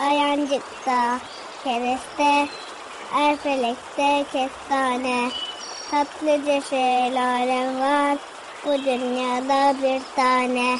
Ayancıkta, kereste, erfelekte, kestane. Tatlıca şeyler var bu dünyada bir tane.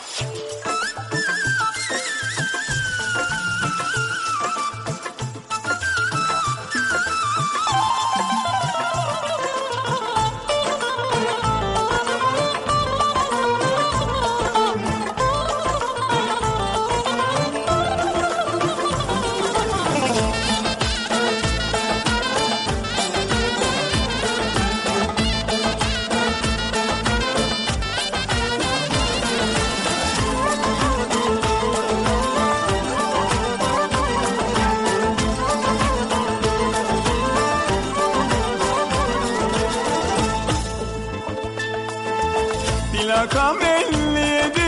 Plakam 57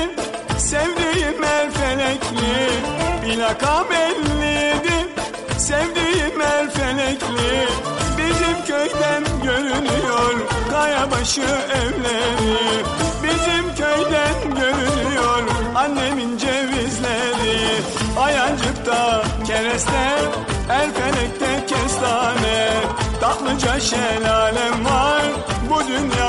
sevdiğim el felekli. Plakam 57 sevdiğim el felekli. Bizim köyden görünüyor kayabaşı evleri. Bizim köyden görünüyor annemin cevizleri. Ayancıkta kereste el felekte kestane. Tatlıca şelalem var bu dünyada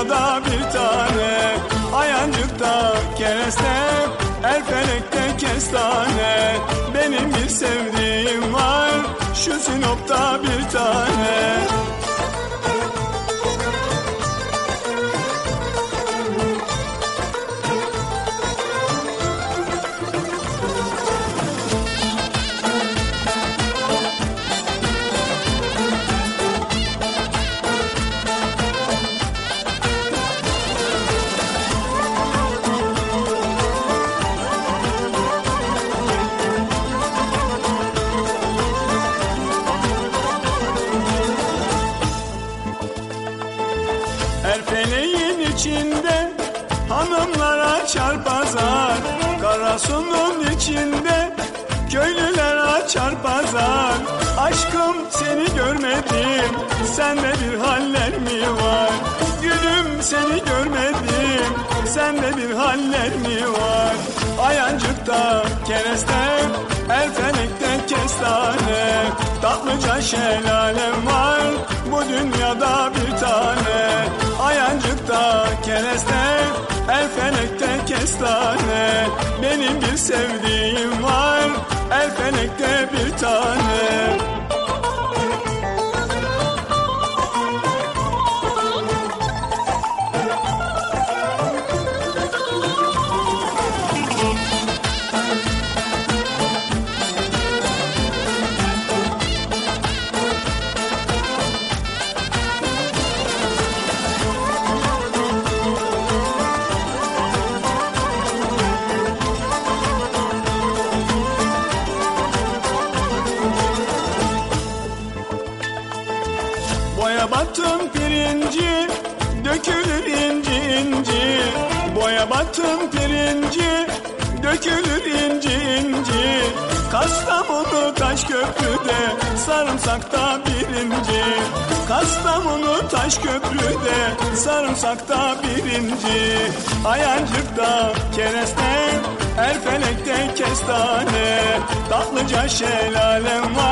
Felekte kestane Benim bir sevdiğim var. Şu Sinop'ta bir tane içinde hanımlar açar pazar Karasunun içinde köylüler açar pazar. Aşkım seni görmedim sende bir haller mi var? Gülüm seni görmedim sende bir haller mi var? Ayancıkta kereste el fenekte kestane. Tatlıca şelalem var bu dünyada bir kestane Benim bir sevdiğim Boya battım pirinci dökülür inci inci Boya battım pirinci dökülür inci inci Kastamonu taş köprüde sarımsakta birinci. Kastamonu taş köprüde sarımsakta birinci. Ayancıkta kereste Erfelek'te kestane. Tatlıca şelalem var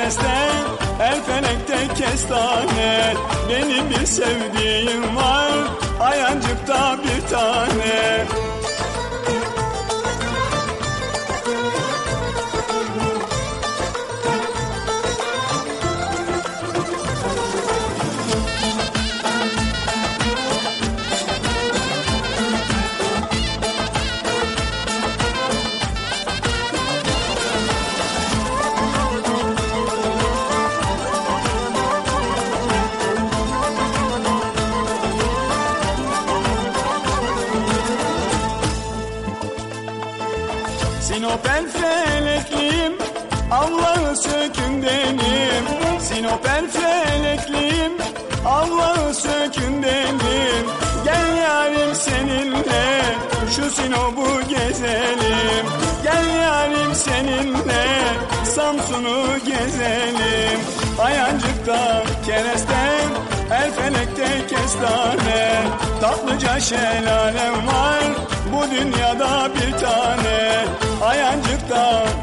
Ayancıkta kereste Erfelek'te kestane Benim bir sevdiğim var Ayancıkta bir tane El felekliyim Allah'ı sökün benim Sinop el felekliyim Allah'ı sökün benim Gel yarim seninle Şu Sinop'u gezelim. Gel yarim seninle Samsun'u gezelim. Ayancık'ta kereste Erfelek'te kestane. Tatlıca şelalem var Bu dünyada bir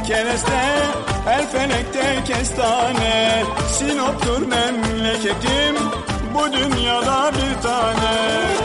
kereste El felekte kestane. Sinop'tur memleketim Bu dünyada bir tane.